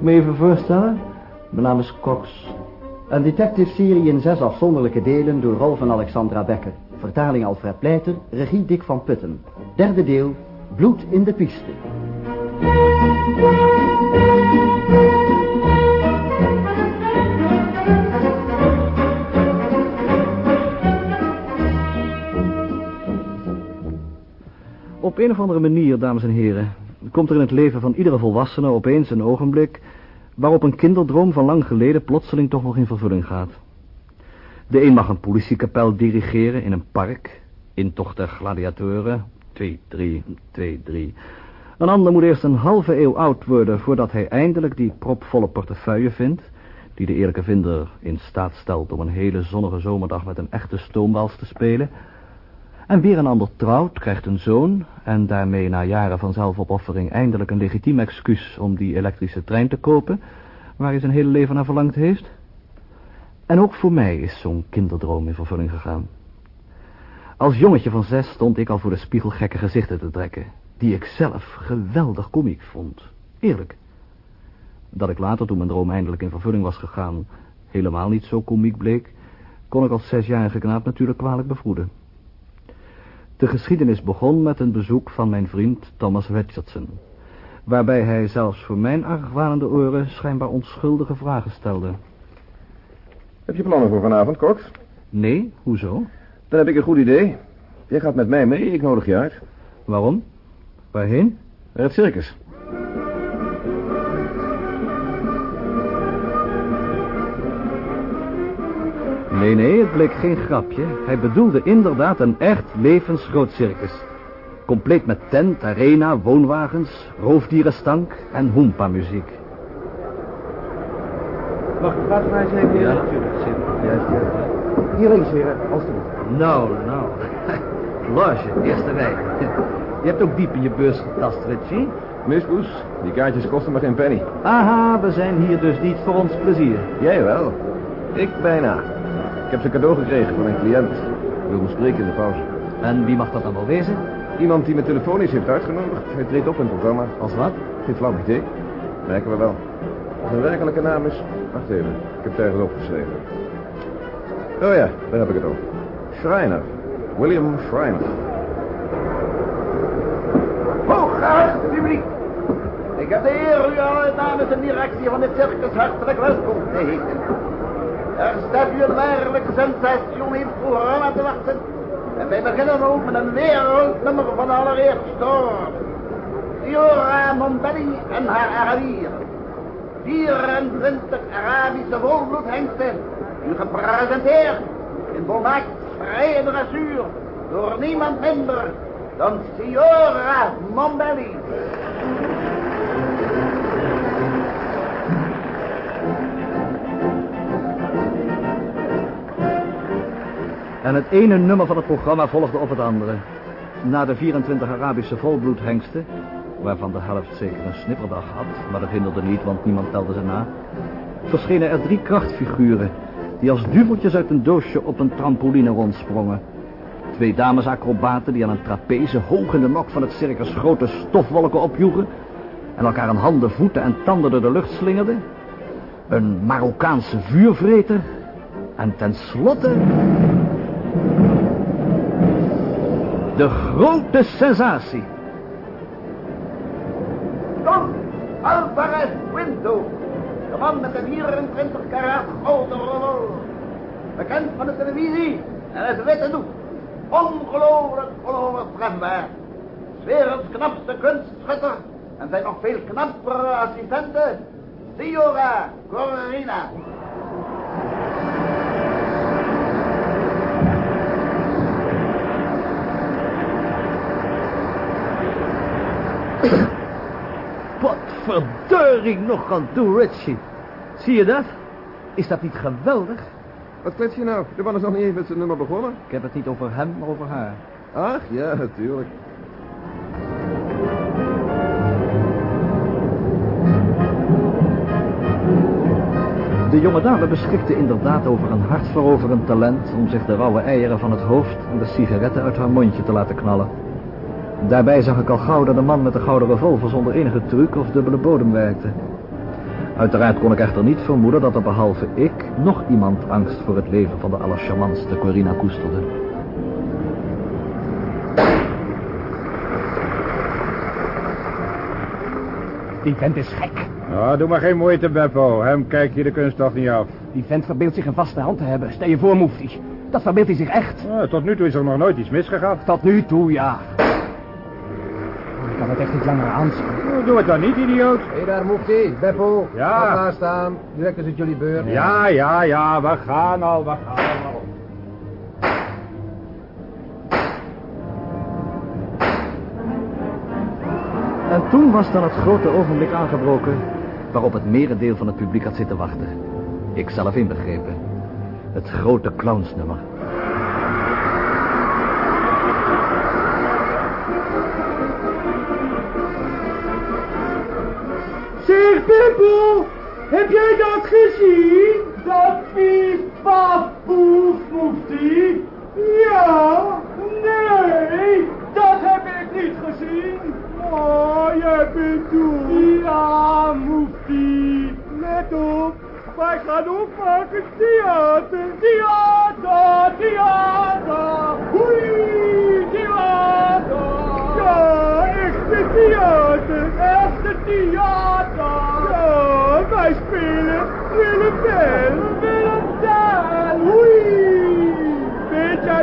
Ik me even voorstellen? Mijn naam is Cox. Een detective-serie in zes afzonderlijke delen door Rolf en Alexandra Becker. Vertaling Alfred Pleiter, regie Dick van Putten. Derde deel, Bloed in de piste. Op een of andere manier, dames en heren, komt er in het leven van iedere volwassene opeens een ogenblik waarop een kinderdroom van lang geleden plotseling toch nog in vervulling gaat. De een mag een politiekapel dirigeren in een park, intocht der gladiatoren, 2, 3, 2, 3. Een ander moet eerst een halve eeuw oud worden voordat hij eindelijk die propvolle portefeuille vindt, die de eerlijke vinder in staat stelt om een hele zonnige zomerdag met een echte stoombals te spelen. En weer een ander trouwt, krijgt een zoon... en daarmee na jaren van zelfopoffering eindelijk een legitiem excuus... om die elektrische trein te kopen... waar hij zijn hele leven naar verlangd heeft. En ook voor mij is zo'n kinderdroom in vervulling gegaan. Als jongetje van zes stond ik al voor de spiegel gekke gezichten te trekken... die ik zelf geweldig komiek vond. Eerlijk. Dat ik later, toen mijn droom eindelijk in vervulling was gegaan... helemaal niet zo komiek bleek... kon ik als zesjarige knaap natuurlijk kwalijk bevroeden. De geschiedenis begon met een bezoek van mijn vriend Thomas Richardson, waarbij hij zelfs voor mijn argwanende oren schijnbaar onschuldige vragen stelde. Heb je plannen voor vanavond, Cox? Nee, hoezo? Dan heb ik een goed idee. Jij gaat met mij mee, ik nodig je uit. Waarom? Waarheen? Naar het circus. Nee, nee, het bleek geen grapje. Hij bedoelde inderdaad een echt levensgroot circus. Compleet met tent, arena, woonwagens, roofdierenstank en hoempa-muziek. Mag ik praten met mij, heren? Ja, natuurlijk. Juist, juist. Hier links, heren, alstublieft. Nou, nou. Loge, eerste rij. Je hebt ook diep in je beurs getast, Richie. Mispoes, die kaartjes kosten maar geen penny. Aha, we zijn hier dus niet voor ons plezier. Jij wel. Ik bijna. Ik heb ze cadeau gekregen van een cliënt. Ik wil me spreken in de pauze. En wie mag dat dan wel wezen? Iemand die me telefonisch heeft uitgenodigd. Hij treedt op in het programma. Als wat? Geen flauw idee. Merken we wel. Zijn werkelijke naam is... Wacht even, ik heb het ergens opgeschreven. Oh ja, daar heb ik het over. Schreiner. William Schreiner. Hooggeacht publiek. Ik heb de eer u alle namens de directie van dit circus hartelijk welkom te heten. Er staat u een werkelijk sensationeel programma te wachten. En wij beginnen ook met een wereldnummer van allereerste orde. Fiora Montbelli en haar Arabier. 24 Arabische volbloedhengsten. U gepresenteerd in volmaakt vrije dressuur door niemand minder dan Signora Mombelli. En het ene nummer van het programma volgde op het andere. Na de 24 Arabische volbloedhengsten, waarvan de helft zeker een snipperdag had, maar dat hinderde niet, want niemand telde ze na, verschenen er drie krachtfiguren, die als duveltjes uit een doosje op een trampoline rondsprongen. Twee damesacrobaten die aan een trapeze hoog in de nok van het circus grote stofwolken opjoegen en elkaar aan handen, voeten en tanden door de lucht slingerden. Een Marokkaanse vuurvreter en tenslotte de grote sensatie. Don Alvarez Quinto. De man met de 24 karaat gouden revolver. Bekend van de televisie en het witte doek. Ongelooflijk onovertrefbaar. Werelds knapste kunstschutter en zijn nog veel knappere assistente. Siora Corina. Verdeuring nog aan toe, Richie. Zie je dat? Is dat niet geweldig? Wat klets je nou? De man is nog niet even met zijn nummer begonnen. Ik heb het niet over hem, maar over haar. Ach, ja, natuurlijk. De jonge dame beschikte inderdaad over een hartveroverend talent... om zich de rauwe eieren van het hoofd en de sigaretten uit haar mondje te laten knallen. Daarbij zag ik al gauw dat de man met de gouden revolver zonder enige truc of dubbele bodem werkte. Uiteraard kon ik echter niet vermoeden dat er behalve ik nog iemand angst voor het leven van de allercharmantste Corina koesterde. Die vent is gek. Nou, doe maar geen moeite, Beppo. Hem kijkt je de kunststof niet af. Die vent verbeeldt zich een vaste hand te hebben. Stel je voor, Moefti. Dat verbeeldt hij zich echt. Ja, tot nu toe is er nog nooit iets misgegaan. Tot nu toe, ja. Het echt niet langer aanzien. Nou, doe het dan niet, idioot. Hé daar, Moefti, Beppo. Ja. Ga staan. Direct is het jullie beurt. Ja, ja, ja, we gaan al, we gaan al. En toen was dan het grote ogenblik aangebroken waarop het merendeel van het publiek had zitten wachten. Ik zelf inbegrepen. Het grote clownsnummer. Pippo, heb jij dat gezien? Dat piep paf poef Moefti? Ja, nee, dat heb ik niet gezien. Oh, jij bent toe. Ja, Moefti. Let op, wij gaan opmaken theater. Theater, theater. Oei, theater. Ja, echte theater, echte theater.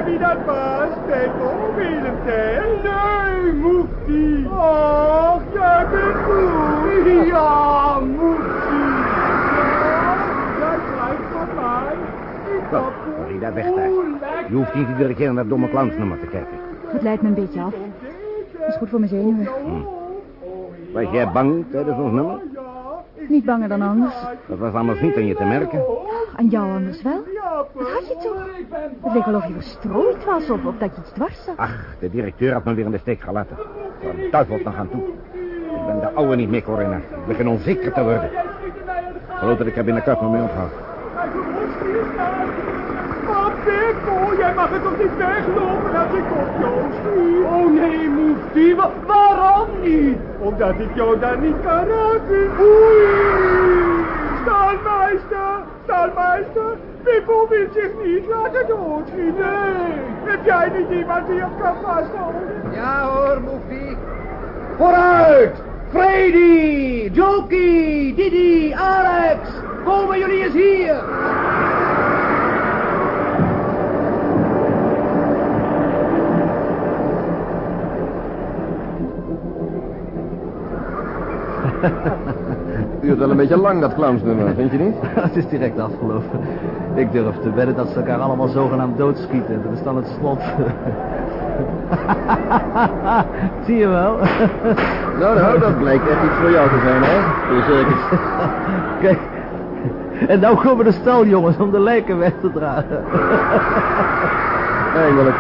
Jij wie dat was, Peppo? Willem Tell? Nee, Moefti. Och, jij bent goed. Ja, Moefti. Ja, jij krijgt van mij. Ik Corina, weg daar. Je hoeft niet iedere keer naar dat domme clownsnummer te kijken. Het leidt me een beetje af. Dat is goed voor mijn zenuwen. Was jij bang tijdens ons nummer? Niet banger dan anders. Dat was anders niet aan je te merken. Aan jou anders wel. Wat had je toch? Het leek wel of je verstrooid was of, of dat je iets dwars zat. Ach, de directeur had me weer in de steek gelaten. Waar duivelt nog aan toe. Ik ben de oude niet meer, Corinna. Ik begin onzeker te worden. Geloof dat ik heb in de kap me mee ophoud. Maar jij mag het toch niet weglopen als ik op jou schiet? Oh nee, Moefti, wa- waarom niet? Omdat ik jou dan niet kan raken. Oei! Stalmeister, stalmeister, Pippo wil zich niet laten doodschieten. Nee, heb jij niet iemand die hem kan vasthouden? Ja hoor, Moefti. Vooruit! Freddy, Jokey, Didi, Alex. Komen jullie eens hier. Duurt wel een beetje lang, dat clownsnummer, vind je niet? het is direct afgelopen. Ik durf te wedden dat ze elkaar allemaal zogenaamd doodschieten. Dat is dan het slot. Zie je wel? Nou, nou, dat blijkt echt iets voor jou te zijn, hè? Circus. Kijk. En nou komen de staljongens om de lijken weg te dragen. Eindelijk.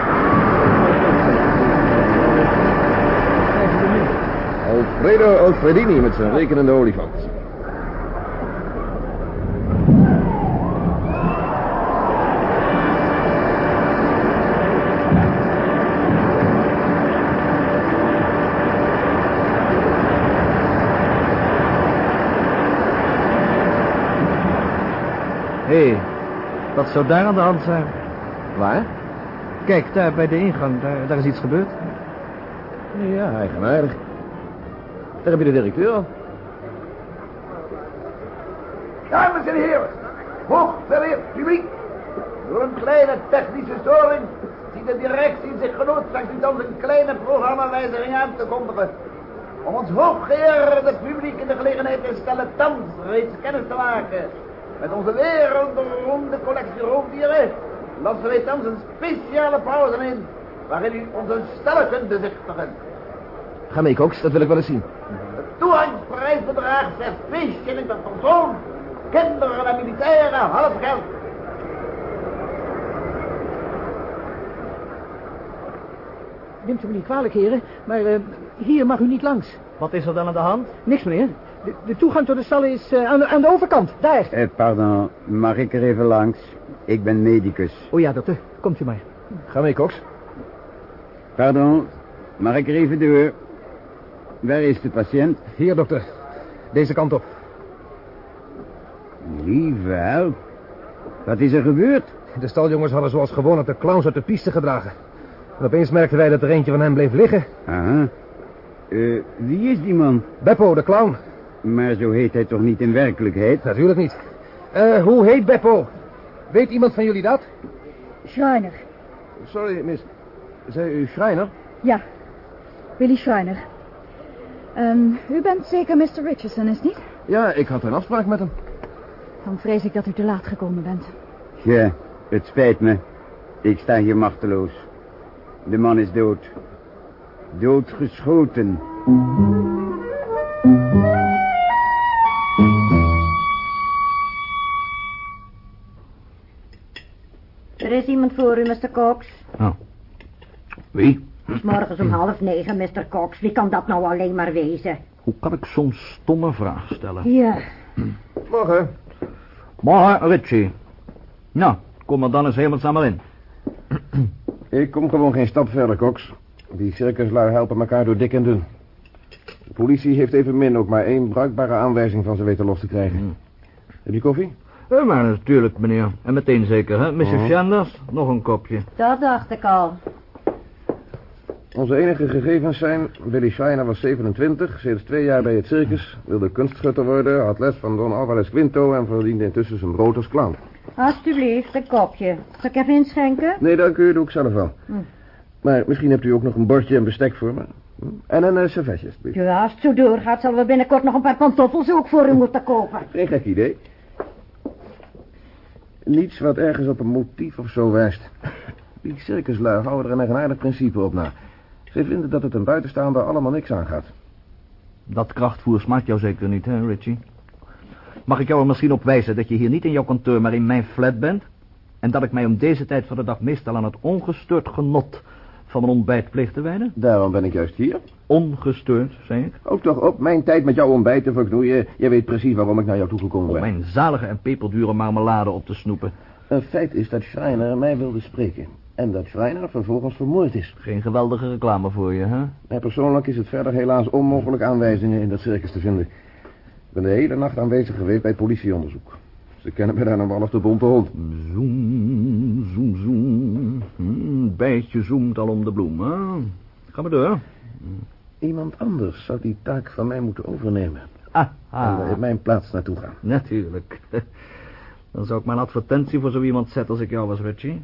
Alfredo Alfredini met zijn rekenende olifant. Hé, hey, wat zou daar aan de hand zijn? Waar? Kijk, daar bij de ingang, daar, daar is iets gebeurd. Ja, eigenaardig. Daar heb je de directeur al. Dames en heren, hoogvereerd publiek. Door een kleine technische storing ziet de directie zich genoodzaakt u dan een kleine programmawijziging aan te kondigen. Om ons hooggeëerde publiek in de gelegenheid te stellen thans reeds kennis te maken met onze wereldberoemde collectie roofdieren, lassen wij thans een speciale pauze in, waarin u onze stellen kunt bezichtigen. Ga mee, Cox, dat wil ik wel eens zien. De toegangsprijs bedraagt 6 shilling per persoon. Kinderen en militairen half geld. Neemt u me niet kwalijk, heren, maar eh, hier mag u niet langs. Wat is er dan aan de hand? Niks, meneer. De, de toegang tot de stallen is eh, aan, de, aan de overkant, daar. Eh, pardon, mag ik er even langs? Ik ben medicus. Oh ja, dokter, komt u maar. Ga mee, Cox. Pardon, mag ik er even door? Waar is de patiënt? Hier, dokter. Deze kant op. Lieve help. Wat is er gebeurd? De staljongens hadden zoals gewoonlijk de clowns uit de piste gedragen. En opeens merkten wij dat er eentje van hen bleef liggen. Aha. Eh, wie is die man? Beppo, de clown. Maar zo heet hij toch niet in werkelijkheid? Natuurlijk niet. Eh, hoe heet Beppo? Weet iemand van jullie dat? Schreiner. Sorry, miss. Zei u Schreiner? Ja, Willy Schreiner. Ehm, u bent zeker Mr. Richardson, is het niet? Ja, ik had een afspraak met hem. Dan vrees ik dat u te laat gekomen bent. Ja, het spijt me. Ik sta hier machteloos. De man is dood. Doodgeschoten. Voor u, Mr. Cox. Oh. Wie? Morgens om half negen, Mr. Cox. Wie kan dat nou alleen maar wezen? Hoe kan ik zo'n stomme vraag stellen? Ja. Morgen. Morgen, Richie. Nou, kom er dan eens hemelsnaam maar in. Ik kom gewoon geen stap verder, Cox. Die circuslui helpen elkaar door dik en dun. De politie heeft evenmin ook maar één bruikbare aanwijzing van ze weten los te krijgen. Heb je koffie? Ja, maar natuurlijk, meneer. En meteen zeker, hè? Mrs. Oh. Sanders, nog een kopje. Dat dacht ik al. Onze enige gegevens zijn... Willy Schreiner was 27, sinds twee jaar bij het circus... wilde kunstschutter worden, had les van Don Alvarez Quinto... en verdiende intussen zijn brood als clown. Alsjeblieft, een kopje. Zal ik even inschenken? Nee, dank u, doe ik zelf wel. Hm. Maar misschien hebt u ook nog een bordje en bestek voor me. Hm? En een uh, servetje, alsjeblieft. Ja, als het zo doorgaat, zullen we binnenkort nog een paar pantoffels ook voor u moeten kopen. Geen gek idee. Niets wat ergens op een motief of zo wijst. Die circuslui houden er een eigenaardig principe op na. Ze vinden dat het een buitenstaander allemaal niks aangaat. Dat krachtvoer smaakt jou zeker niet, hè, Richie? Mag ik jou er misschien op wijzen dat je hier niet in jouw kantoor, maar in mijn flat bent? En dat ik mij om deze tijd van de dag meestal aan het ongestoord genot van mijn ontbijt pleeg te wijden? Daarom ben ik juist hier. Ongestoord, zei ik. Ook toch op mijn tijd met jouw ontbijt te verknoeien. Je weet precies waarom ik naar jou toegekomen Om ben. mijn zalige en peperdure marmelade op te snoepen. Een feit is dat Schreiner mij wilde spreken. En dat Schreiner vervolgens vermoord is. Geen geweldige reclame voor je, hè? Mij persoonlijk is het verder helaas onmogelijk aanwijzingen in dat circus te vinden. Ik ben de hele nacht aanwezig geweest bij politieonderzoek. Ze kennen me nog wel als de bonte hond. Zoem, zoem, zoem. Hm, bijtje zoemt al om de bloem, hè? Ga maar door. Iemand anders zou die taak van mij moeten overnemen. Ah, En in mijn plaats naartoe gaan. Natuurlijk. Dan zou ik mijn advertentie voor zo iemand zetten als ik jou was, Richie.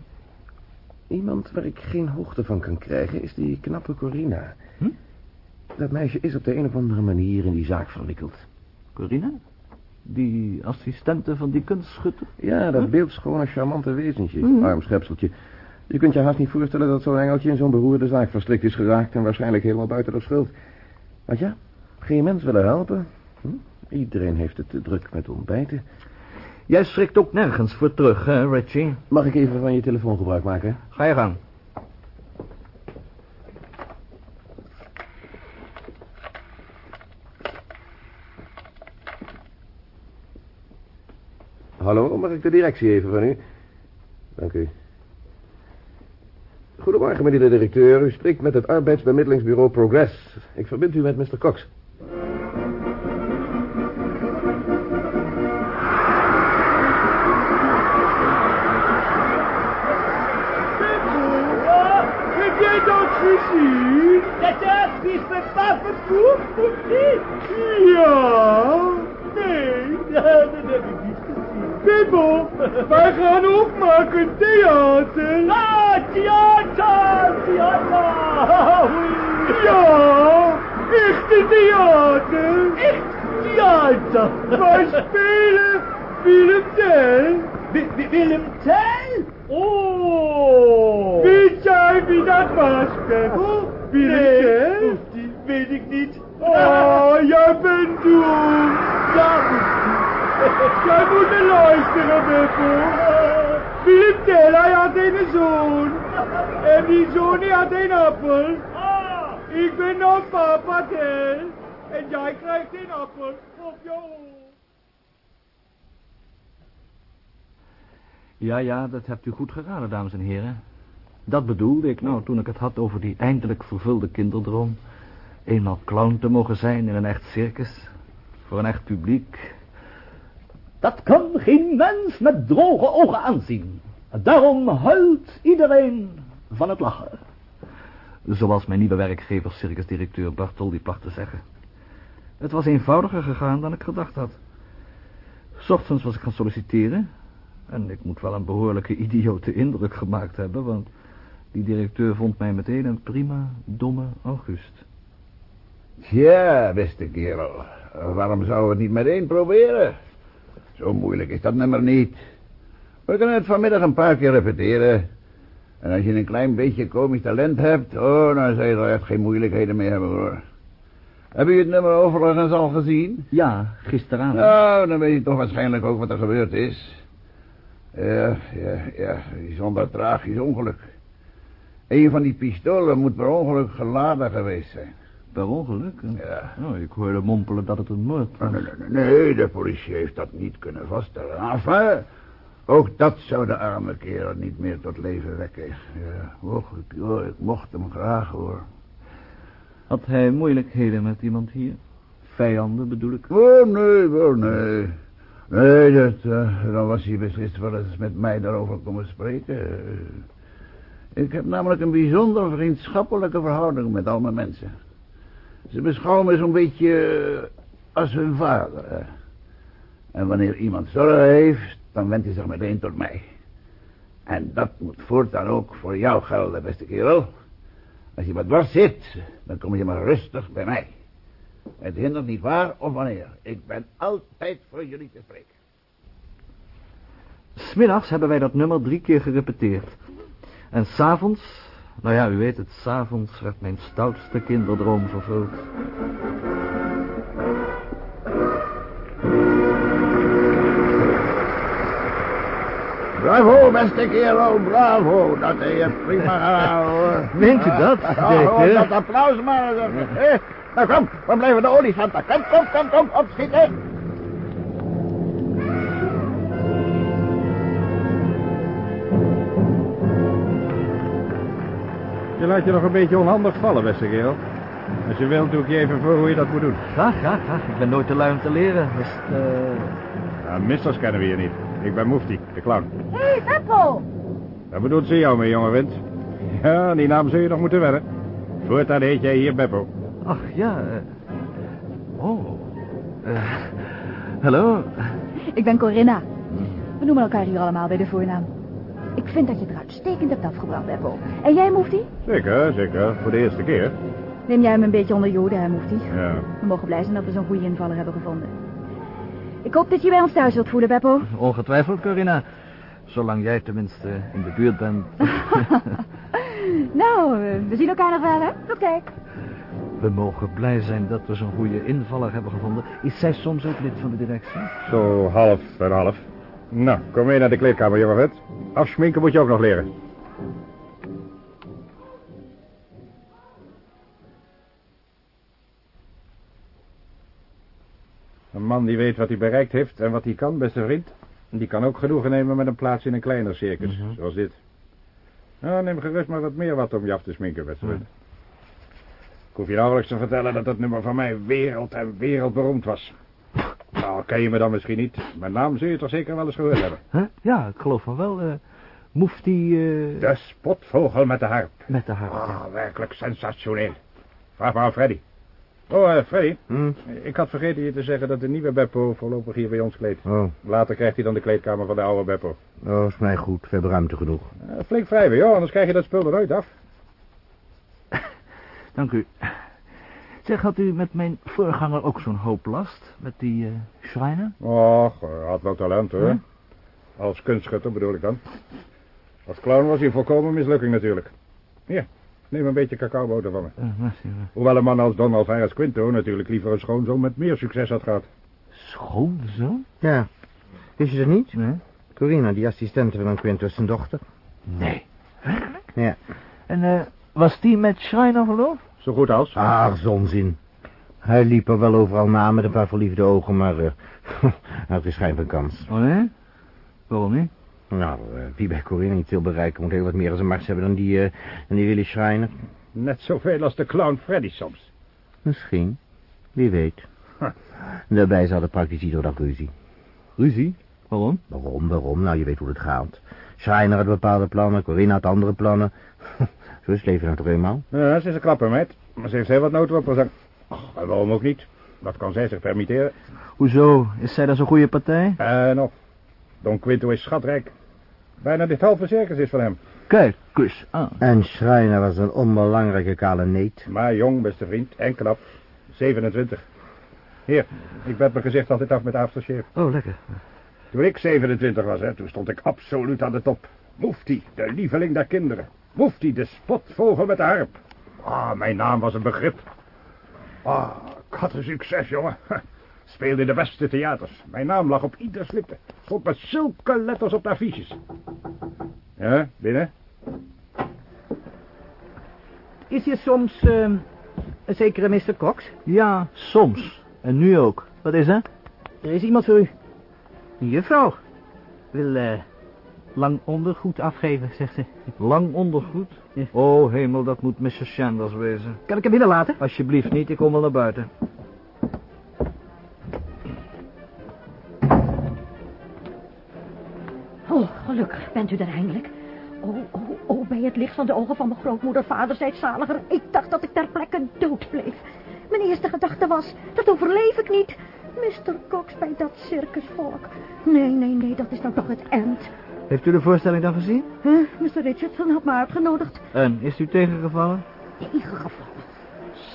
Iemand waar ik geen hoogte van kan krijgen is die knappe Corina. Hm? Dat meisje is op de een of andere manier in die zaak verwikkeld. Corina? Die assistente van die kunstschutter? Ja, dat beeldschone, charmante wezentje. Mhm. Arm schepseltje. Je kunt je haast niet voorstellen dat zo'n engeltje in zo'n beroerde zaak verstrikt is geraakt... en waarschijnlijk helemaal buiten de schuld. Want ja, geen mens willen helpen. Hm? Iedereen heeft het te druk met ontbijten. Jij schrikt ook nergens voor terug, hè, Richie? Mag ik even van je telefoon gebruik maken? Ga je gang. Hallo, mag ik de directie even van u? Dank u. Goedemorgen, meneer de directeur. U spreekt met het arbeidsbemiddelingsbureau Progress. Ik verbind u met Mr. Cox. Wij gaan opmaken theater. Ah, theater, theater. Ja, echte theater. Echt theater. Wij spelen Willem Tell. Willem Tell? Oh. Weet jij wie dat was, Peppo? Willem Tell? weet ik niet. Oh, jij bent dom. Ja, Jij moet er luisteren, Beppo. Tell, hij had een zoon. En die zoon die had een appel. Ik ben nog papa Tell. En jij krijgt een appel op je. Ja, ja, dat hebt u goed geraden, dames en heren. Dat bedoelde ik nou toen ik het had over die eindelijk vervulde kinderdroom. Eenmaal clown te mogen zijn in een echt circus. Voor een echt publiek. Dat kan geen mens met droge ogen aanzien. Daarom huilt iedereen van het lachen. Zoals mijn nieuwe werkgever, circusdirecteur Bartol, placht te zeggen. Het was eenvoudiger gegaan dan ik gedacht had. S ochtends was ik gaan solliciteren. En ik moet wel een behoorlijke idiote indruk gemaakt hebben, want die directeur vond mij meteen een prima, domme August. Ja, beste kerel. Waarom zouden we het niet meteen proberen? Zo moeilijk is dat nummer niet. We kunnen het vanmiddag een paar keer repeteren. En als je een klein beetje komisch talent hebt... oh, dan zou je er echt geen moeilijkheden mee hebben, hoor. Heb je het nummer overigens al gezien? Ja, gisteravond. Nou, dan weet je toch waarschijnlijk ook wat er gebeurd is. Ja, ja, ja, bijzonder tragisch ongeluk. Een van die pistolen moet per ongeluk geladen geweest zijn. Per ongeluk? Ja. Oh, ik hoorde mompelen dat het een moord was. Nee, nee, nee, nee, de politie heeft dat niet kunnen vaststellen. Enfin, ook dat zou de arme kerel niet meer tot leven wekken. Ja, och, ik, ik mocht hem graag, hoor. Had hij moeilijkheden met iemand hier? Vijanden bedoel ik? Oh, nee, oh, nee. Nee, dat, uh, dan was hij beslist wel eens met mij daarover komen spreken. Ik heb namelijk een bijzonder vriendschappelijke verhouding met al mijn mensen. Ze beschouwen me zo'n beetje als hun vader. En wanneer iemand zorgen heeft, dan wendt hij zich meteen tot mij. En dat moet voortaan ook voor jou gelden, beste kerel. Als je wat dwars zit, dan kom je maar rustig bij mij. Het hindert niet waar of wanneer. Ik ben altijd voor jullie te spreken. Smiddags hebben wij dat nummer drie keer gerepeteerd. En s'avonds, nou ja, u weet het, s'avonds werd mijn stoutste kinderdroom vervuld. Bravo, beste kerel, bravo. Dat heb je prima hoor. Meent u dat, Oh, Dick, dat applaus maar. Eh, nou kom, we blijven de olifanten. Kom, kom, kom, kom, opschieten. Je laat je nog een beetje onhandig vallen, beste kerel. Als je wilt, doe ik je even voor hoe je dat moet doen. Graag, graag, graag. Ik ben nooit te lui om te leren. Dus, eh... Nou, misters kennen we hier niet. Ik ben Mufti, de clown. Hé, hey, Beppo! Daar bedoelt ze jou mee, jonge wind. Ja, die naam zul je nog moeten wennen. Voortaan heet jij hier Beppo. Ach, ja. eh. Oh. Eh, hallo. Ik ben Corinna. We noemen elkaar hier allemaal bij de voornaam. Ik vind dat je het er uitstekend hebt afgebracht, Beppo. En jij, Mufti? Zeker, zeker. Voor de eerste keer. Neem jij hem een beetje onder joden, hè, Mufti? Ja. We mogen blij zijn dat we zo'n goede invaller hebben gevonden. Ik hoop dat je bij ons thuis wilt voelen, Beppo. Ongetwijfeld, Corinna. Zolang jij tenminste in de buurt bent. nou, eh, we zien elkaar nog wel, hè? Tot kijk. We mogen blij zijn dat we zo'n goede invaller hebben gevonden. Is zij soms ook lid van de directie? Zo half en half. Nou, kom mee naar de kleedkamer, jonge vent. Afschminken moet je ook nog leren. Een man die weet wat hij bereikt heeft en wat hij kan, beste vriend. Die kan ook genoegen nemen met een plaats in een kleiner circus, zoals dit. Nou, neem gerust maar wat meer wat om je af te sminken, beste vriend. Ik hoef je nauwelijks te vertellen dat het nummer van mij wereld en wereldberoemd was. Nou, ken je me dan misschien niet. Mijn naam zul je toch zeker wel eens gehoord hebben. Huh? Ja, ik geloof van wel. eh Mufti... eh De spotvogel met de harp. Met de harp. Ah, werkelijk sensationeel. Vraag maar aan Freddy. Oh, eh, Freddy. Ik had vergeten je te zeggen dat de nieuwe Beppo voorlopig hier bij ons kleedt. Oh, Later krijgt hij dan de kleedkamer van de oude Beppo. oh, is mij goed. We hebben ruimte genoeg. Eh, flink wrijven, joh, anders krijg je dat spul er nooit af. Dank u. Zeg, had u met mijn voorganger ook zo'n hoop last? Met die eh Schreiner? Och, hij had wel talent, hoor. Als kunstschutter bedoel ik dan. Als clown was hij volkomen mislukking natuurlijk. Hier, neem een beetje cacaoboter van me. Eh, merci, maar- Hoewel een man als Don Alvarez Quinto natuurlijk liever een schoonzoon met meer succes had gehad. Schoonzoon? Ja. Wist je dat niet? Nee. Corina, die assistente van Quintus, zijn dochter. Nee. Ja. En eh, was die met Schreiner verloofd? Zo goed als. Ach, zonzin. Hij liep er wel overal na met een paar verliefde ogen, maar eh, hij had geen schijn van kans. Oh nee? Waarom niet? Nou, eh, wie bij Corina niet veel bereiken, moet heel wat meer als een mars hebben dan die, eh dan die Willy Schreiner. Net zoveel als de clown Freddy soms. Misschien. Wie weet. Daarbij ze hadden praktisch iedere dag ruzie. Ruzie? Waarom? Waarom, waarom? Nou, je weet hoe het gaat. Schreiner had bepaalde plannen, Corinna had andere plannen. Zo is het leven nou toch eenmaal? Ja, ze is een klapper, meid. Maar ze heeft heel wat noten op haar zak. Och, en waarom ook niet? Dat kan zij zich permitteren. Hoezo? Is zij dan zo'n goede partij? En nog. Don Quinto is schatrijk. Bijna dit halve circus is van hem. Kijk, kus aan. En Schreiner was een onbelangrijke kale neet. Maar jong, beste vriend, en knap. 27. Hier, ik bed mijn gezicht altijd af met aftershave. Oh, lekker. Toen ik 27 was, hè, toen stond ik absoluut aan de top. Mufti, de lieveling der kinderen. Mufti, de spotvogel met de harp. Ah, mijn naam was een begrip. Ah, ik had een succes, jongen. Speelde in de beste theaters. Mijn naam lag op ieders lippen. Stond met zulke letters op de affiches. Ja, binnen? Is hier soms uh, een zekere Mr. Cox? Ja, soms. En nu ook. Wat is er? Er is iemand voor u. Een juffrouw. Wil uh, lang ondergoed afgeven, zegt ze. Lang ondergoed? Ja. Oh, hemel, dat moet Mr. Sanders wezen. Kan ik hem binnenlaten? Alsjeblieft niet, ik kom wel naar buiten. Oh, gelukkig bent u er eindelijk. Oh, oh, oh, bij het licht van de ogen van mijn grootmoeder, vader, zijt zaliger. Ik dacht dat ik ter plekke dood bleef. Mijn eerste gedachte was, dat overleef ik niet. Mr. Cox bij dat circusvolk. Nee, nee, nee, dat is nou toch het eind. Heeft u de voorstelling dan gezien? Huh? Mr. Richardson had me uitgenodigd. En, is u tegengevallen? Tegengevallen?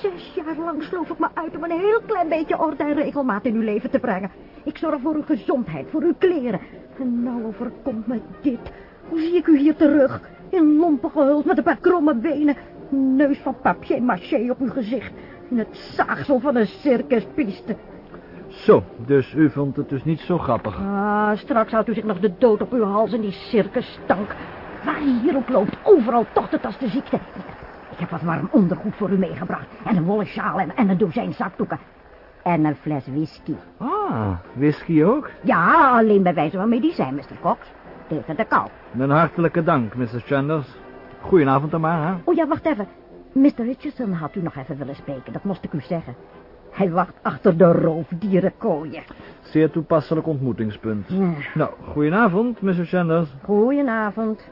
Zes jaar lang sloof ik me uit om een heel klein beetje orde en regelmaat in uw leven te brengen. Ik zorg voor uw gezondheid, voor uw kleren. En nou overkomt me dit. Hoe zie ik u hier terug? In lompen gehuld met een paar kromme benen. Neus van papier maché op uw gezicht. In het zaagsel van een circuspiste. Zo, dus u vond het dus niet zo grappig. Ah, straks houdt u zich nog de dood op uw hals in die circusstank. Waar u hier ook loopt, overal tocht het als de ziekte. Ik heb wat warm ondergoed voor u meegebracht. En een wollen sjaal en, en een dozijn zakdoeken. En een fles whisky. Ah, whisky ook? Ja, alleen bij wijze van medicijn, Mr. Cox. Tegen de kou. Een hartelijke dank, Mrs. Chanders. Goedenavond dan maar, hè? Oh ja, wacht even. Mr. Richardson had u nog even willen spreken, dat moest ik u zeggen. Hij wacht achter de roofdierenkooien. Zeer toepasselijk ontmoetingspunt. Ja. Nou, goedenavond, Mrs. Chanders. Goedenavond.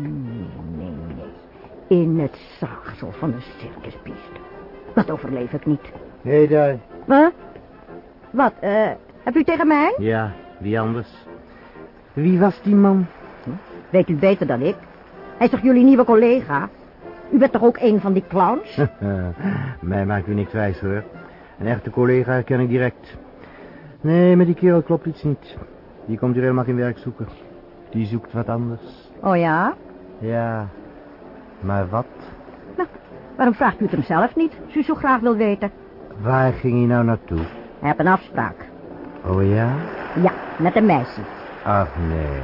Nee, nee. In het zaagsel van een circuspiste. Dat overleef ik niet. Hé, hey, daar. Wat? Wat, eh, heb u tegen mij? Ja, wie anders? Wie was die man? Weet u beter dan ik? Hij is toch jullie nieuwe collega? U bent toch ook een van die clowns? Mij maakt u niks wijs, hoor. Een echte collega herken ik direct. Nee, met die kerel klopt iets niet. Die komt hier helemaal geen werk zoeken. Die zoekt wat anders. Oh ja? Ja, maar wat? Nou, waarom vraagt u het hem zelf niet, als u zo graag wil weten? Waar ging hij nou naartoe? Hij heeft een afspraak. Oh ja? Ja, met een meisje. Ach, nee.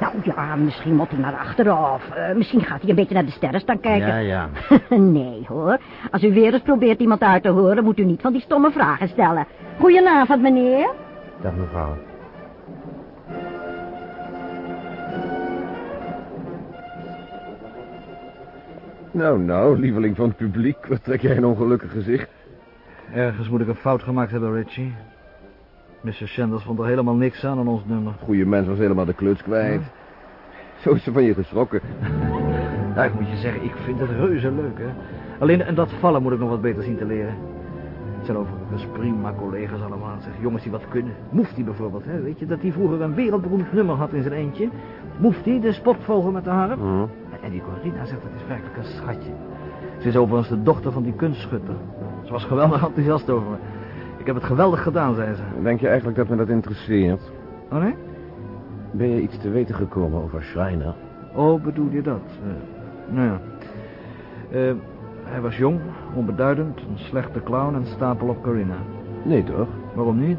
Nou ja, misschien moet hij naar achteren of uh, misschien gaat hij een beetje naar de sterren staan kijken. Ja, ja. nee hoor, als u weer eens probeert iemand uit te horen, moet u niet van die stomme vragen stellen. Goedenavond meneer. Dag mevrouw. Nou, nou, lieveling van het publiek, wat trek jij een ongelukkig gezicht? Ergens moet ik een fout gemaakt hebben, Richie. Mr. Sanders vond er helemaal niks aan aan ons nummer. Goeie mens was helemaal de kluts kwijt. Zo is ze van je geschrokken. Nou, ik moet je zeggen, ik vind het reuze leuk, hè. Alleen en dat vallen moet ik nog wat beter zien te leren. Het zijn overigens prima collega's allemaal, zeg. Jongens die wat kunnen. Mufti bijvoorbeeld, hè. Weet je dat hij vroeger een wereldberoemd nummer had in zijn eentje? Mufti, de spotvogel met de harp. Mhm. En die Corina zegt, dat is werkelijk een schatje. Ze is overigens de dochter van die kunstschutter. Ze was geweldig enthousiast over me. Ik heb het geweldig gedaan, zei ze. Denk je eigenlijk dat me dat interesseert? Oh, nee? Ben je iets te weten gekomen over Schreiner? Oh, bedoel je dat? Uh, nou ja. Uh, hij was jong, onbeduidend, een slechte clown en stapel op Corinna. Nee, toch? Waarom niet?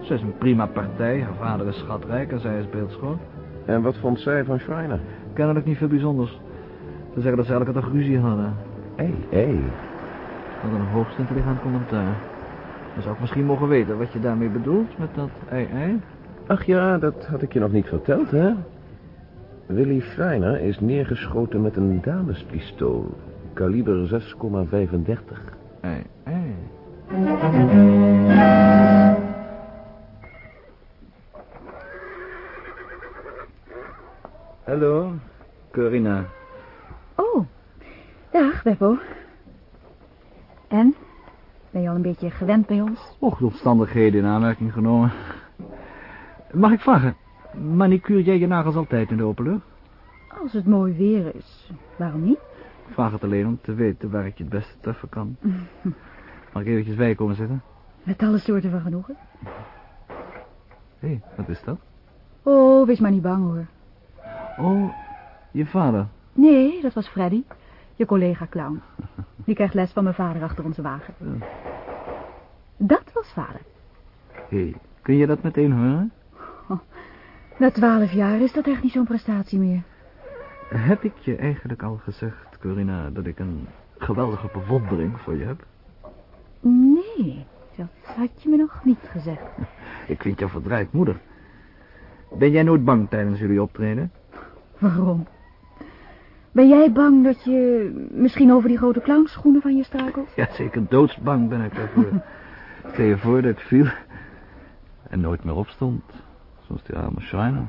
Ze is een prima partij, haar vader is schatrijk en zij is beeldschoon. En wat vond zij van Schreiner? Kennelijk niet veel bijzonders. Ze zeggen dat ze elke dag ruzie hadden. Hé, hé. Wat een hoogst intelligent commentaar. Dan zou ik misschien mogen weten wat je daarmee bedoelt met dat ei-ei. Ach ja, dat had ik je nog niet verteld, hè? Willy Freiner is neergeschoten met een damespistool. Kaliber 6,35. Ei, ei. Hallo, Corina. Oh, dag Beppo. En, ben je al een beetje gewend bij ons? Och, de omstandigheden in aanmerking genomen. Mag ik vragen, manicuur jij je nagels altijd in de open lucht? Als het mooi weer is, waarom niet? Ik vraag het alleen om te weten waar ik je het beste treffen kan. Mag ik eventjes bij je komen zitten? Met alle soorten van genoegen. Hé, hey, wat is dat? Oh, wees maar niet bang hoor. Oh, je vader. Nee, dat was Freddy. Je collega clown. Die krijgt les van mijn vader achter onze wagen. Dat was vader. Hé, hey, kun je dat meteen horen? Oh, na twaalf jaar is dat echt niet zo'n prestatie meer. Heb ik je eigenlijk al gezegd, Corina, dat ik een geweldige bewondering voor je heb? Nee, dat had je me nog niet gezegd. Ik vind jou verdraaid moeder. Ben jij nooit bang tijdens jullie optreden? Waarom? Ben jij bang dat je misschien over die grote clownschoenen van je struikelt? Ja, zeker doodsbang ben ik daarvoor. Stel je voor dat ik viel en nooit meer opstond. Zoals die arme Schreiner.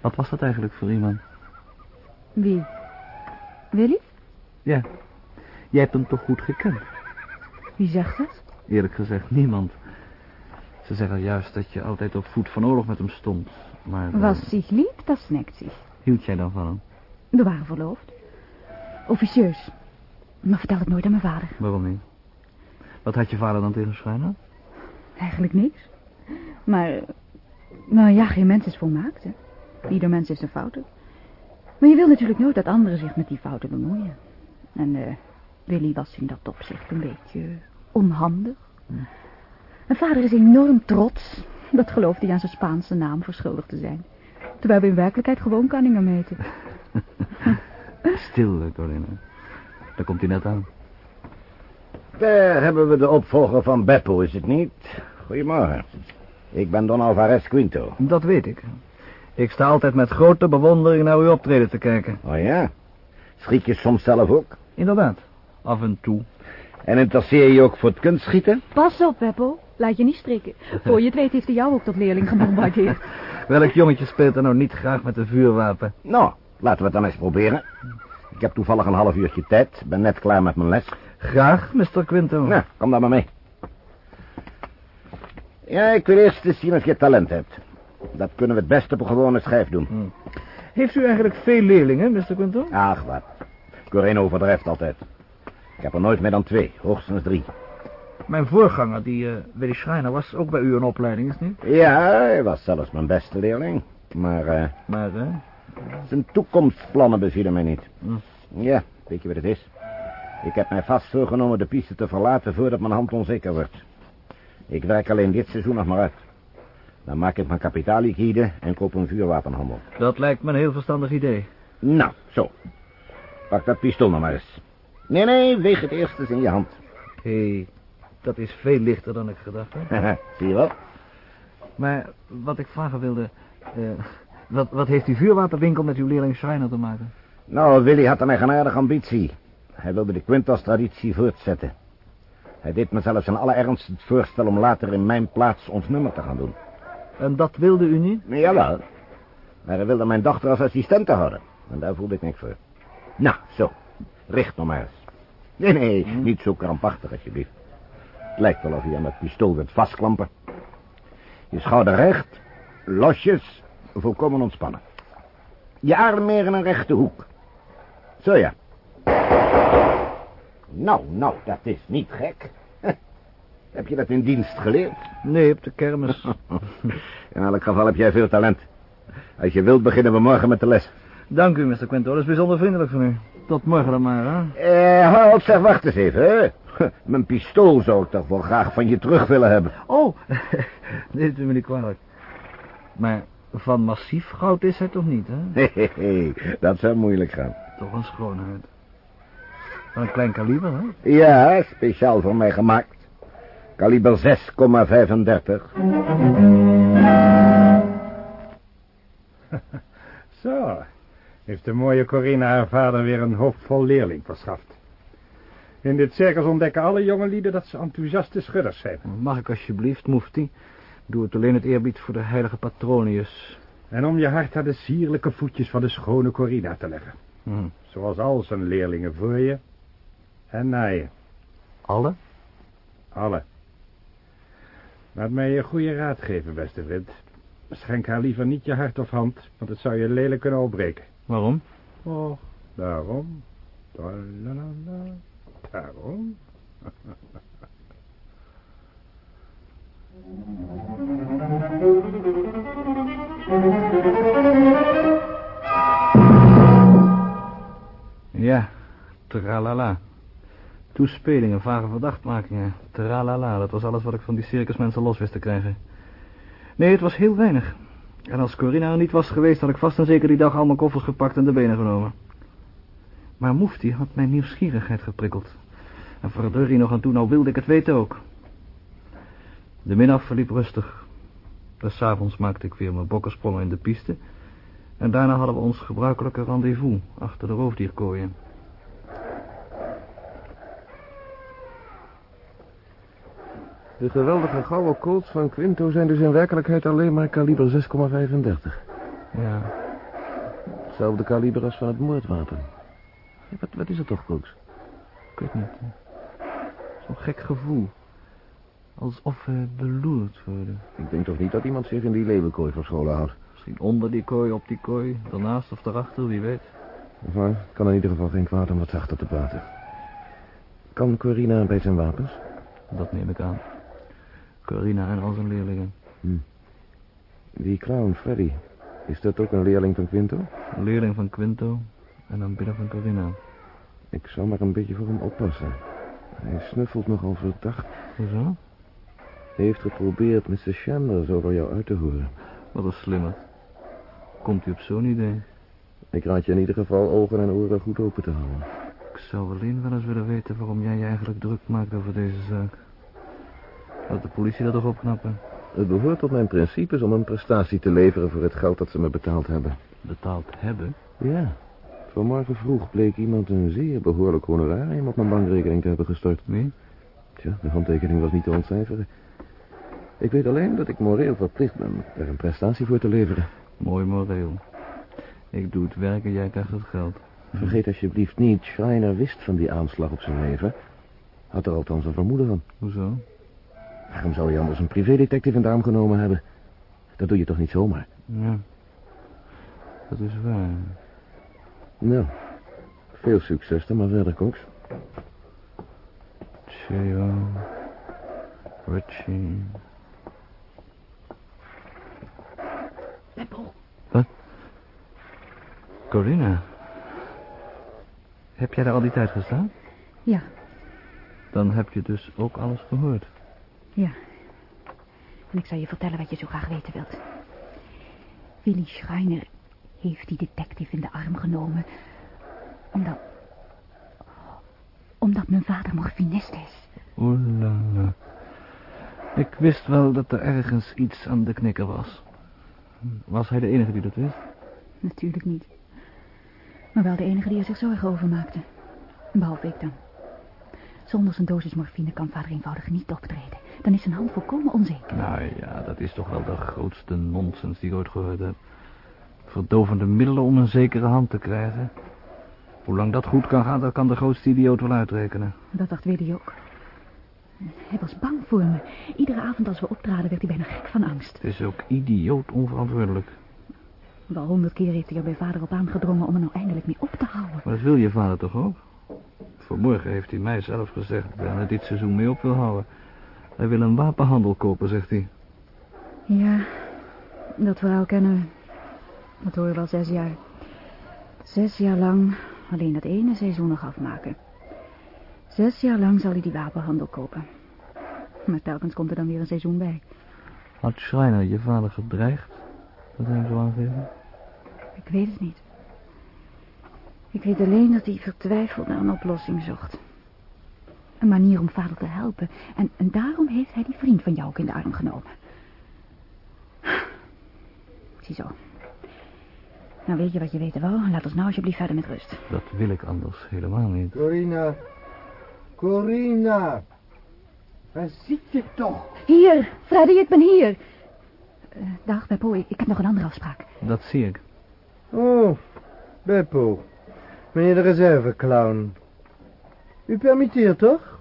Wat was dat eigenlijk voor iemand? Wie? Willy? Ja, jij hebt hem toch goed gekend? Wie zegt dat? Eerlijk gezegd, niemand. Ze zeggen juist dat je altijd op voet van oorlog met hem stond. Maar, Was zich lieb, dat snekt zich. Hield jij dan van hem? We waren verloofd. Officieus. Maar vertel het nooit aan mijn vader. Waarom niet? Wat had je vader dan tegen Schreiner? Eigenlijk niks. Maar, nou ja, geen mens is volmaakt, hè. Ieder mens heeft zijn fouten. Maar je wil natuurlijk nooit dat anderen zich met die fouten bemoeien. En uh, Willy was in dat opzicht een beetje onhandig. Hm. En vader is enorm trots. Dat gelooft hij aan zijn Spaanse naam verschuldigd te zijn. Terwijl we in werkelijkheid gewoon Cunningham heten. Stil, Corinne. Daar komt hij net aan. Daar hebben we de opvolger van Beppo, is het niet? Goedemorgen. Ik ben Don Alvarez Quinto. Dat weet ik. Ik sta altijd met grote bewondering naar uw optreden te kijken. Oh ja? Schiet je soms zelf ook? Inderdaad. Af en toe. En interesseer je je ook voor het kunstschieten? Pas op, Beppo. Laat je niet strikken. Voor je het weet heeft hij jou ook tot leerling gebombardeerd. Welk jongetje speelt er nou niet graag met een vuurwapen? Nou, laten we het dan eens proberen. Ik heb toevallig een half uurtje tijd. Ben net klaar met mijn les. Graag, Mr. Quinto. Nou, kom dan maar mee. Ja, ik wil eerst eens zien of je talent hebt. Dat kunnen we het beste op een gewone schijf doen. Hm. Heeft u eigenlijk veel leerlingen, Mr. Quinto? Ach, wat. Corinne overdrijft altijd. Ik heb er nooit meer dan twee, hoogstens drie. Mijn voorganger, die uh, Willy Schreiner, was ook bij u een opleiding, is niet? Ja, hij was zelfs mijn beste leerling. Maar, uh, maar, hè? Zijn toekomstplannen bevielen mij niet. Hm. Ja, weet je wat het is? Ik heb mij vast voorgenomen de piste te verlaten voordat mijn hand onzeker wordt. Ik werk alleen dit seizoen nog maar uit. Dan maak ik mijn kapitaal liquide en koop een vuurwapenhandel. Dat lijkt me een heel verstandig idee. Nou, zo. Pak dat pistool nog maar eens. Nee, nee, weeg het eerst eens in je hand. Hé, hey, dat is veel lichter dan ik gedacht had. Zie je wel? Maar wat ik vragen wilde... Uh, wat, wat heeft die vuurwapenwinkel met uw leerling Schreiner te maken? Nou, Willy had een eigenaardige ambitie. Hij wilde de Quintas-traditie voortzetten. Hij deed me zelfs in alle ernst het voorstel om later in mijn plaats ons nummer te gaan doen. En dat wilde u niet? Jawel. Maar hij wilde mijn dochter als assistente houden. En daar voelde ik niks voor. Nou, zo. Richt nog maar eens. Nee, nee, hm. niet zo krampachtig alsjeblieft. Het lijkt wel of je aan het pistool wilt vastklampen. Je schouder recht, losjes, volkomen ontspannen. Je arm meer in een rechte hoek. Zo ja. Nou, nou, dat is niet gek. Heb je dat in dienst geleerd? Nee, op de kermis. in elk geval heb jij veel talent. Als je wilt, beginnen we morgen met de les. Dank u, Mr. Quinto. Dat is bijzonder vriendelijk van u. Tot morgen dan maar, hè? Eh, op, zeg, wacht eens even, hè. Mijn pistool zou ik toch wel graag van je terug willen hebben. Oh, neemt u me niet kwalijk. Maar van massief goud is hij toch niet, hè? Nee, dat zou moeilijk gaan. Toch een schoonheid. Van een klein kaliber, hè? Ja, speciaal voor mij gemaakt. Kaliber 6,35. Zo, heeft de mooie Corinna haar vader weer een hoofdvol leerling verschaft. In dit circus ontdekken alle jonge lieden dat ze enthousiaste schudders zijn. Mag ik alsjeblieft, Mufti? Doe het alleen het eerbied voor de heilige patronius. En om je hart aan de sierlijke voetjes van de schone Corina te leggen. Hm. Zoals al zijn leerlingen voor je. En na je. Alle? Alle. Laat mij je goede raad geven, beste vriend. Schenk haar liever niet je hart of hand, want het zou je lelijk kunnen opbreken. Waarom? Oh, daarom. Talalala. Daarom. Ja, tralala. Toespelingen, vage verdachtmakingen. Tralala, dat was alles wat ik van die circusmensen los wist te krijgen. Nee, het was heel weinig. En als Corina er niet was geweest, had ik vast en zeker die dag al mijn koffers gepakt en de benen genomen. Maar Moefti had mijn nieuwsgierigheid geprikkeld. En verdorie nog aan toe, nou wilde ik het weten ook. De middag verliep rustig. Dus 's avonds maakte ik weer mijn bokkensprongen in de piste. En daarna hadden we ons gebruikelijke rendezvous achter de roofdierkooien. De geweldige gouden Colts van Quinto zijn dus in werkelijkheid alleen maar kaliber 6,35. Ja, Hetzelfde kaliber als van het moordwapen. Ja, wat, wat is het toch, Cooks? ik weet niet. Zo'n gek gevoel. Alsof we beloerd worden. Ik denk toch niet dat iemand zich in die leeuwenkooi verscholen houdt. Misschien onder die kooi, op die kooi, daarnaast of daarachter, wie weet. Maar het kan in ieder geval geen kwaad om wat zachter te praten. Kan Corina bij zijn wapens? Dat neem ik aan. Corina en al zijn leerlingen. Die clown, Freddy. Is dat ook een leerling van Quinto? Een leerling van Quinto en een binnen van Corina. Ik zou maar een beetje voor hem oppassen. Hij snuffelt nogal verdacht. Hoezo? Hij heeft geprobeerd Mr. Chandler over jou uit te horen. Wat een slimmer. Komt u op zo'n idee? Ik raad je in ieder geval ogen en oren goed open te houden. Ik zou alleen wel eens willen weten waarom jij je eigenlijk druk maakt over deze zaak. Laat de politie dat toch opknappen? Het behoort tot mijn principes om een prestatie te leveren voor het geld dat ze me betaald hebben. Betaald hebben? Ja. Vanmorgen vroeg bleek iemand een zeer behoorlijk honorarium op mijn bankrekening te hebben gestort. Wie? Tja, de handtekening was niet te ontcijferen. Ik weet alleen dat ik moreel verplicht ben er een prestatie voor te leveren. Mooi moreel. Ik doe het werk en jij krijgt het geld. Vergeet alsjeblieft niet, Schreiner wist van die aanslag op zijn leven. Had er althans een vermoeden van. Hoezo? Waarom zou je anders een privédetective in de arm genomen hebben? Dat doe je toch niet zomaar? Ja. Dat is waar. Nou, veel succes dan maar verder, Cox. Theo. Richie. Beppo, Wat? Corina. Heb jij daar al die tijd gestaan? Ja, Dan heb je dus ook alles gehoord. ja. En ik zal je vertellen wat je zo graag weten wilt. Willy Schreiner heeft die detective in de arm genomen... omdat... omdat mijn vader morfinist is. Oelala. Ik wist wel dat er ergens iets aan de knikker was. Was hij de enige die dat wist? Natuurlijk niet. Maar wel de enige die er zich zorgen over maakte. Behalve ik dan. Zonder zijn dosis morfine kan vader eenvoudig niet optreden. Dan is zijn hand volkomen onzeker. Nou ja, dat is toch wel de grootste nonsens die ik ooit gehoord heb. Verdovende middelen om een zekere hand te krijgen. Hoe lang dat goed kan gaan, dat kan de grootste idioot wel uitrekenen. Dat dacht Willy ook. Hij was bang voor me. Iedere avond als we optraden werd hij bijna gek van angst. Het is ook idioot onverantwoordelijk. Wel honderd keer heeft hij er bij vader op aangedrongen om er nou eindelijk mee op te houden. Maar dat wil je vader toch ook? Vanmorgen heeft hij mij zelf gezegd dat hij dit seizoen mee op wil houden. Hij wil een wapenhandel kopen, zegt hij. Ja, dat verhaal kennen we. Dat horen we al zes jaar. Zes jaar lang alleen dat ene seizoen nog afmaken. Zes jaar lang zal hij die wapenhandel kopen. Maar telkens komt er dan weer een seizoen bij. Had Schreiner je vader gedreigd? Dat hij hem zo aangeven? Ik weet het niet. Ik weet alleen dat hij vertwijfeld naar een oplossing zocht. Een manier om vader te helpen. En, en daarom heeft hij die vriend van jou ook in de arm genomen. Ziezo. Nou weet je wat je weten wou. Laat ons nou alsjeblieft verder met rust. Dat wil ik anders helemaal niet. Corina. Corina. Waar zit je toch? Hier, Freddy, ik ben hier. Eh, dag, Beppo, ik, ik heb nog een andere afspraak. Dat zie ik. Oh, Beppo. Meneer de reserveclown. U permitteert toch?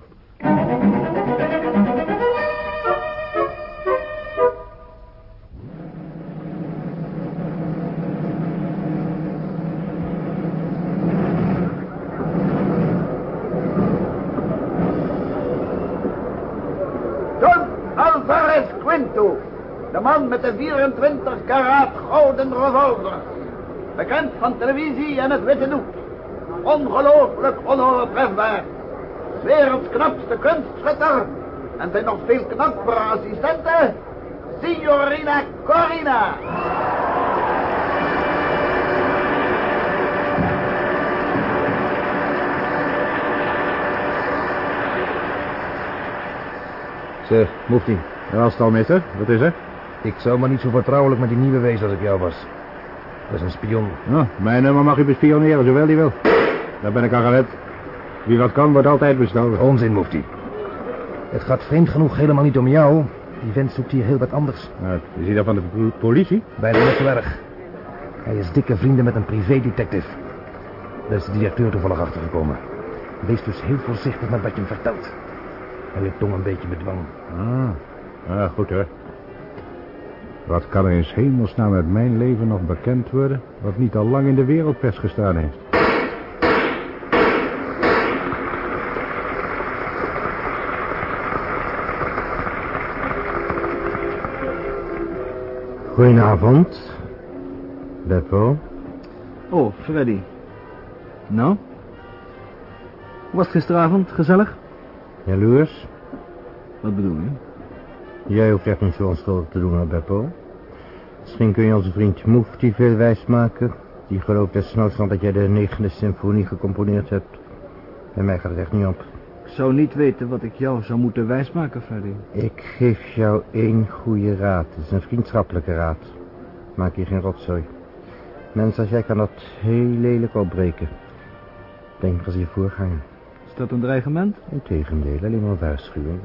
De 24 karaat gouden revolver. Bekend van televisie en het witte doek. Ongelooflijk onovertrefbaar. Werelds knapste kunstschutter. En zijn nog veel knappere assistente, Signorina Corina. Zeg, Mufti. Ja, stalmeester, wat is er? Ik zou maar niet zo vertrouwelijk met die nieuwe wezen als ik jou was. Dat is een spion. Nou, mijn nummer mag u bespioneren, zowel die wil. Daar ben ik aan gewend. Wie wat kan, wordt altijd bestolen. Onzin, Mufti. Het gaat vreemd genoeg helemaal niet om jou. Die vent zoekt hier heel wat anders. Nou, is hij dan van de po- politie? Bij de Netwerk. Hij is dikke vrienden met een privédetective. Daar is de directeur toevallig achtergekomen. Wees dus heel voorzichtig met wat je hem vertelt. En je tong een beetje bedwang. Ah, ah goed hoor. Wat kan er in 's hemelsnaam met mijn leven nog bekend worden... wat niet al lang in de wereldpers gestaan heeft? Goedenavond. Beppo. Oh, Freddy. Nou? Hoe was het gisteravond? Gezellig? Jaloers? Wat bedoel je? Jij hoeft echt niet zo onschuldig te doen, Beppo. Misschien kun je onze vriend Mufti veel wijs maken. Die gelooft desnoods nog dat jij de negende symfonie gecomponeerd hebt. Bij mij gaat het echt niet op. Ik zou niet weten wat ik jou zou moeten wijsmaken, Freddy. Ik geef jou één goede raad. Het is een vriendschappelijke raad. Maak je geen rotzooi. Mensen als jij kan dat heel lelijk opbreken. Denk als je voorganger. Is dat een dreigement? Integendeel, alleen maar waarschuwing.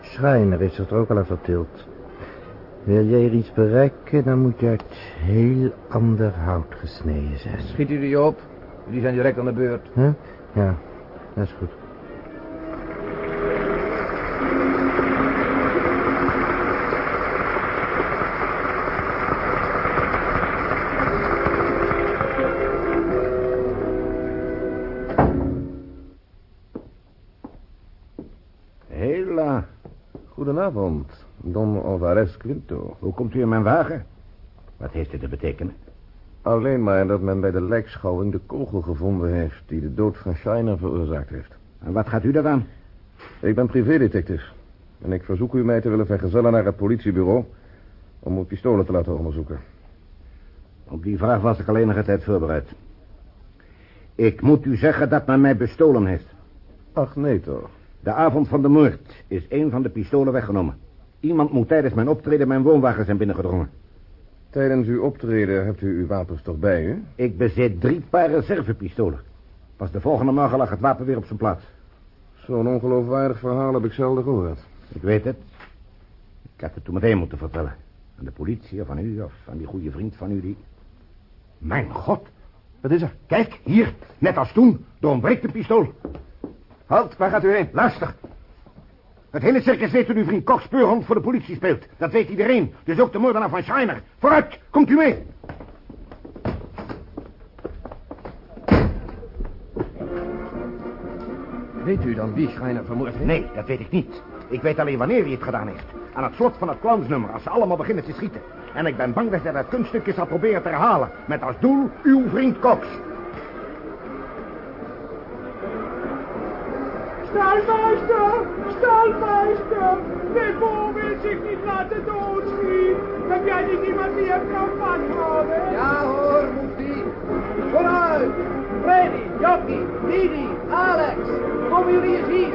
Schreiner is er ook al aan vertild. Wil jij iets bereiken, dan moet je uit heel ander hout gesneden zijn. Schiet u die op? Die zijn direct aan de beurt. Huh? Ja, dat is goed. Quinto. Hoe komt u in mijn wagen? Wat heeft dit te betekenen? Alleen maar dat men bij de lijkschouwing de kogel gevonden heeft... die de dood van Shiner veroorzaakt heeft. En wat gaat u daaraan? Ik ben privédetective. En ik verzoek u mij te willen vergezellen naar het politiebureau... om uw pistolen te laten onderzoeken. Op die vraag was ik al enige tijd voorbereid. Ik moet u zeggen dat men mij bestolen heeft. Ach, nee toch. De avond van de moord is een van de pistolen weggenomen. Iemand moet tijdens mijn optreden mijn woonwagen zijn binnengedrongen. Tijdens uw optreden hebt u uw wapens toch bij u? Ik bezit drie paar reservepistolen. Pas de volgende morgen lag het wapen weer op zijn plaats. Zo'n ongeloofwaardig verhaal heb ik zelden gehoord. Ik weet het. Ik heb het toen meteen moeten vertellen. Aan de politie of aan u of aan die goede vriend van u die... Mijn god, wat is er? Kijk, hier, net als toen, er ontbreekt een pistool. Halt, waar gaat u heen? Luister. Het hele circus weet dat uw vriend Cox speurhond voor de politie speelt. Dat weet iedereen, dus ook de moordenaar van Shiner. Vooruit, komt u mee. Weet u dan wie Schreiner vermoord heeft? Nee, dat weet ik niet. Ik weet alleen wanneer hij het gedaan heeft. Aan het slot van het clownsnummer, als ze allemaal beginnen te schieten. En ik ben bang dat hij dat kunststukje zal proberen te herhalen. Met als doel uw vriend Cox. Stalmeister! Stalmeister! Beppo wil zich niet laten doodschieten. Heb jij niet iemand die hem kan vasthouden? Ja hoor, Moefti. Vooruit! Freddy, Jockey, Didi, Alex. Komen jullie eens hier.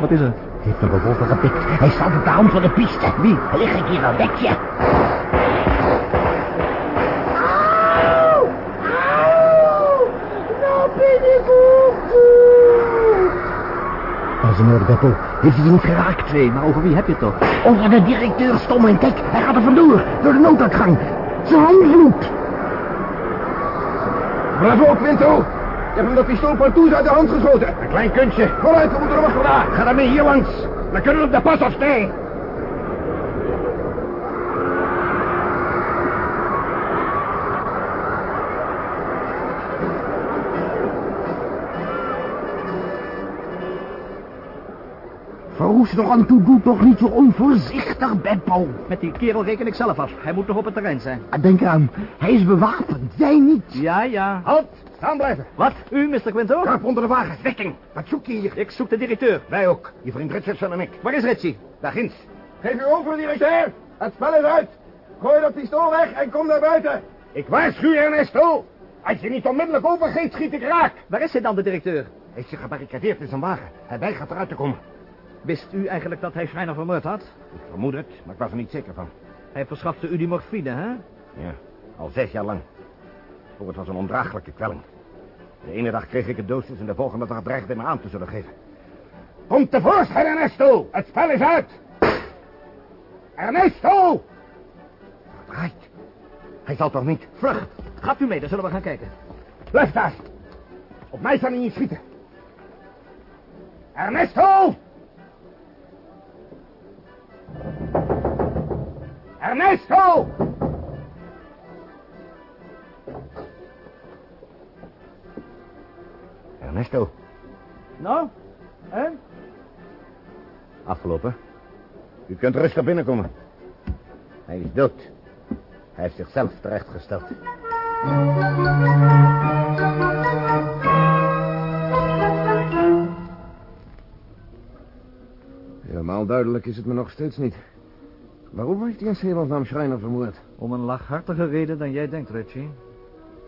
Wat is er? Hij heeft een revolver gepikt. Hij staat op de hand van de piste. Wie? Hij ligt ik hier een dekje. Is orde, Beppo. Heeft hij je niet geraakt? Nee, maar over wie heb je het toch? Onder de directeur stom en kijk, hij gaat er vandoor. Door de nooduitgang. Zijn hand. Bravo, Quinto. Je hebt hem dat pistool partout uit de hand geschoten. Een klein kunstje. Vooruit, we moeten er achterna. Ga daarmee hier langs. Dan kunnen we op de pas afstijgen. Verroes nog aan toe, doe toch niet zo onvoorzichtig, Beppo. Met die kerel reken ik zelf af. Hij moet nog op het terrein zijn. Denk eraan, hij is bewapend, jij niet. Ja, ja. Halt, staan blijven. Wat? U, Mr. Quinto? Krap onder de wagen, wekking. Wat zoek je hier? Ik zoek de directeur. Wij ook, je vriend Richardson en ik. Waar is Ritchie? Daar ginds. Geef u over, directeur. Het spel is uit. Gooi dat pistool weg en kom naar buiten. Ik waarschuw je, Ernesto. Als je niet onmiddellijk overgeeft, schiet ik raak. Waar is hij dan, de directeur? Hij heeft zich gebarricadeerd in zijn wagen. Hij weigert eruit te komen. Wist u eigenlijk dat hij Schreiner vermoord had? Ik vermoed het, maar ik was er niet zeker van. Hij verschafte u die morfine, hè? Ja, al zes jaar lang. Oh, het was een ondraaglijke kwelling. De ene dag kreeg ik een dosis en de volgende dag dreigde hij me aan te zullen geven. Kom tevoorschijn, Ernesto! Het spel is uit! Ernesto! Draait. Hij zal toch niet? Vlug! Gaat u mee, dan zullen we gaan kijken. Blijf daar! Op mij zal hij niet schieten. Ernesto! Ernesto! Ernesto, Nou, en? afgelopen. U kunt rustig binnenkomen. Hij is dood. Hij heeft zichzelf terechtgesteld. Helemaal duidelijk is het me nog steeds niet. Waarom heeft hij in hemelsnaam Schreiner vermoord? Om een lachhartige reden dan jij denkt, Richie.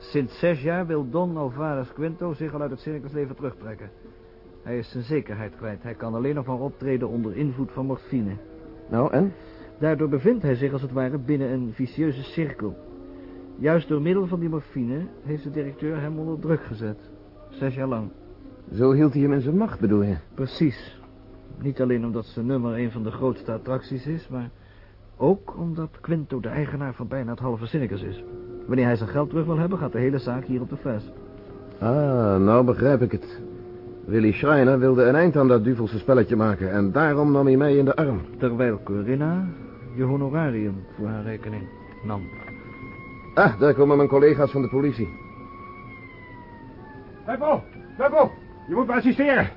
Sinds zes jaar wil Don Alvarez Quinto zich al uit het circusleven terugtrekken. Hij is zijn zekerheid kwijt. Hij kan alleen nog maar optreden onder invloed van morfine. Nou, en? Daardoor bevindt hij zich als het ware binnen een vicieuze cirkel. Juist door middel van die morfine heeft de directeur hem onder druk gezet. Zes jaar lang. Zo hield hij hem in zijn macht, bedoel je? Precies. Niet alleen omdat zijn nummer een van de grootste attracties is, maar ook omdat Quinto de eigenaar van bijna het halve circus is. Wanneer hij zijn geld terug wil hebben, gaat de hele zaak hier op de fles. Ah, nou begrijp ik het. Willy Schreiner wilde een eind aan dat duvelse spelletje maken... en daarom nam hij mij in de arm. Terwijl Corinna je honorarium voor haar rekening nam. Ah, daar komen mijn collega's van de politie. Beppo, Beppo, je moet me assisteren.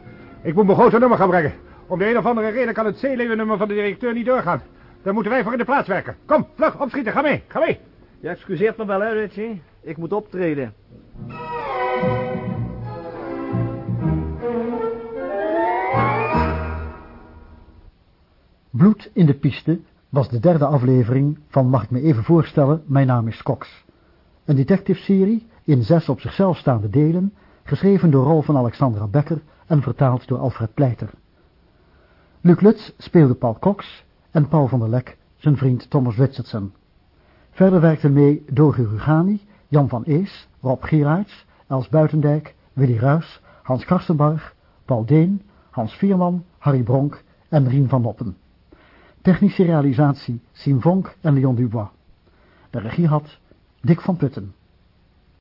Ik moet mijn grote nummer gaan brengen. Om de een of andere reden kan het zeeleeuwennummer van de directeur niet doorgaan. Daar moeten wij voor in de plaats werken. Kom, vlug, opschieten, ga mee, ga mee. Je excuseert me wel, hè, Richie? Ik moet optreden. Bloed in de piste was de derde aflevering van Mag ik me even voorstellen, mijn naam is Cox. Een detective-serie in zes op zichzelf staande delen, geschreven door rol van Alexandra Becker en vertaald door Alfred Pleiter. Luc Lutz speelde Paul Cox en Paul van der Lek zijn vriend Thomas Richardson. Verder werkten mee Doge Rugani, Jan van Ees, Rob Gieraerts, Els Buitendijk, Willy Ruys, Hans Karstenbarg, Paul Deen, Hans Vierman, Harry Bronk en Rien van Noppen. Technische realisatie Siem Vonk en Leon Dubois. De regie had Dick van Putten.